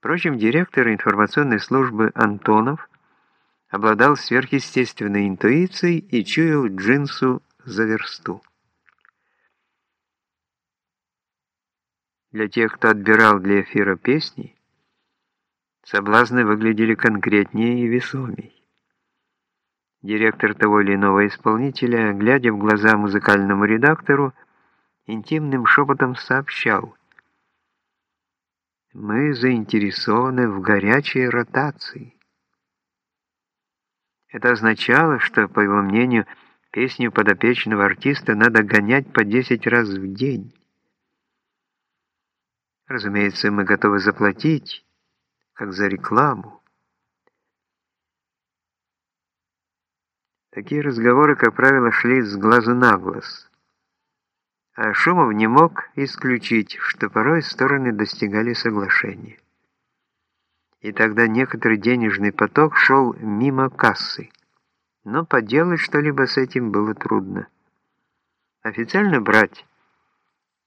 Впрочем, директор информационной службы Антонов обладал сверхъестественной интуицией и чуял джинсу за версту. Для тех, кто отбирал для эфира песни, соблазны выглядели конкретнее и весомей. Директор того или иного исполнителя, глядя в глаза музыкальному редактору, интимным шепотом сообщал «Мы заинтересованы в горячей ротации». Это означало, что, по его мнению, песню подопечного артиста надо гонять по 10 раз в день. Разумеется, мы готовы заплатить, как за рекламу. Такие разговоры, как правило, шли с глазу на глаз. А Шумов не мог исключить, что порой стороны достигали соглашения. И тогда некоторый денежный поток шел мимо кассы. Но поделать что-либо с этим было трудно. Официально брать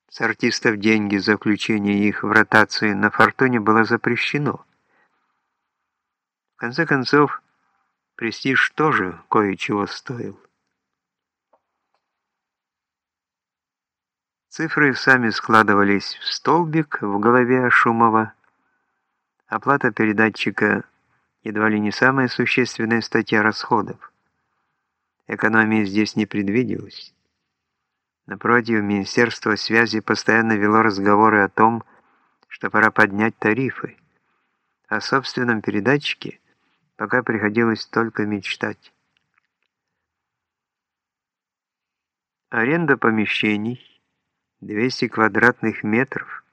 с артистов деньги за включение их в ротацию на «Фортуне» было запрещено. В конце концов, Престиж тоже кое-чего стоил. Цифры сами складывались в столбик в голове Шумова. Оплата передатчика едва ли не самая существенная статья расходов. Экономии здесь не предвиделось. Напротив, Министерство связи постоянно вело разговоры о том, что пора поднять тарифы. О собственном передатчике пока приходилось только мечтать. Аренда помещений 200 квадратных метров.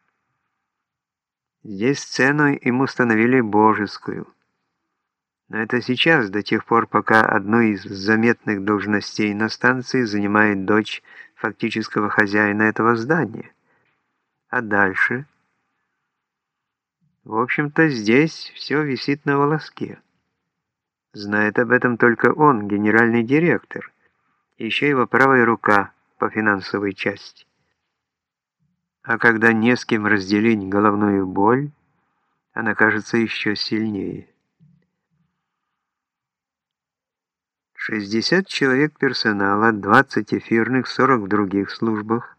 Здесь цену им установили божескую. Но это сейчас, до тех пор, пока одну из заметных должностей на станции занимает дочь фактического хозяина этого здания. А дальше? В общем-то, здесь все висит на волоске. Знает об этом только он, генеральный директор, еще его правая рука по финансовой части. А когда не с кем разделить головную боль, она кажется еще сильнее. 60 человек персонала, 20 эфирных, 40 в других службах.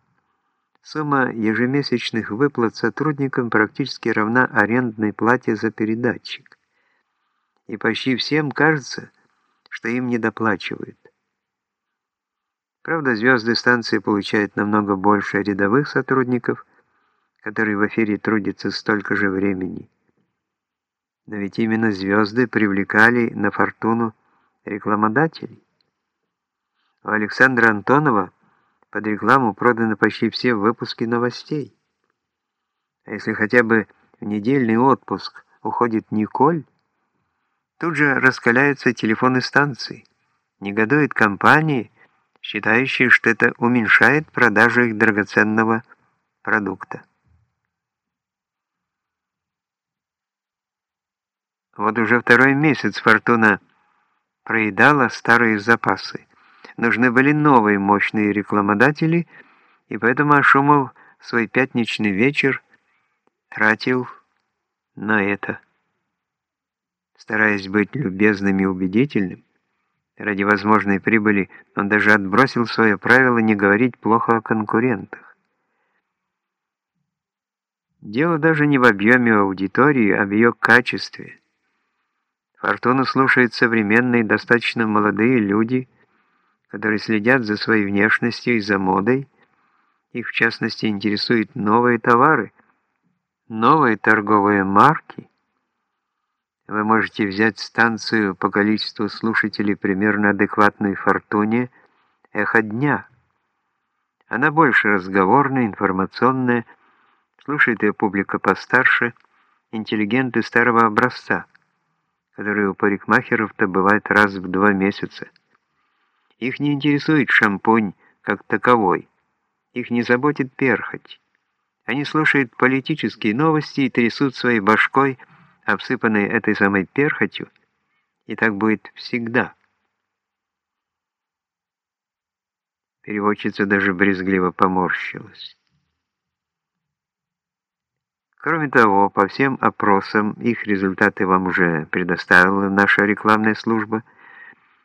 Сумма ежемесячных выплат сотрудникам практически равна арендной плате за передатчик и почти всем кажется, что им недоплачивают. Правда, звезды станции получают намного больше рядовых сотрудников, которые в эфире трудятся столько же времени. Но ведь именно звезды привлекали на фортуну рекламодателей. У Александра Антонова под рекламу проданы почти все выпуски новостей. А если хотя бы в недельный отпуск уходит Николь, Тут же раскаляются телефоны станций. Негодуют компании, считающие, что это уменьшает продажу их драгоценного продукта. Вот уже второй месяц «Фортуна» проедала старые запасы. Нужны были новые мощные рекламодатели, и поэтому Ашумов свой пятничный вечер тратил на это. Стараясь быть любезным и убедительным, ради возможной прибыли он даже отбросил свое правило не говорить плохо о конкурентах. Дело даже не в объеме аудитории, а в ее качестве. Фортуну слушают современные, достаточно молодые люди, которые следят за своей внешностью и за модой. Их, в частности, интересуют новые товары, новые торговые марки, вы можете взять станцию по количеству слушателей примерно адекватной «Фортуне» «Эхо дня». Она больше разговорная, информационная, слушает ее публика постарше, интеллигенты старого образца, которые у парикмахеров-то бывают раз в два месяца. Их не интересует шампунь как таковой, их не заботит перхоть. Они слушают политические новости и трясут своей башкой, обсыпанные этой самой перхотью, и так будет всегда. Переводчица даже брезгливо поморщилась. Кроме того, по всем опросам их результаты вам уже предоставила наша рекламная служба –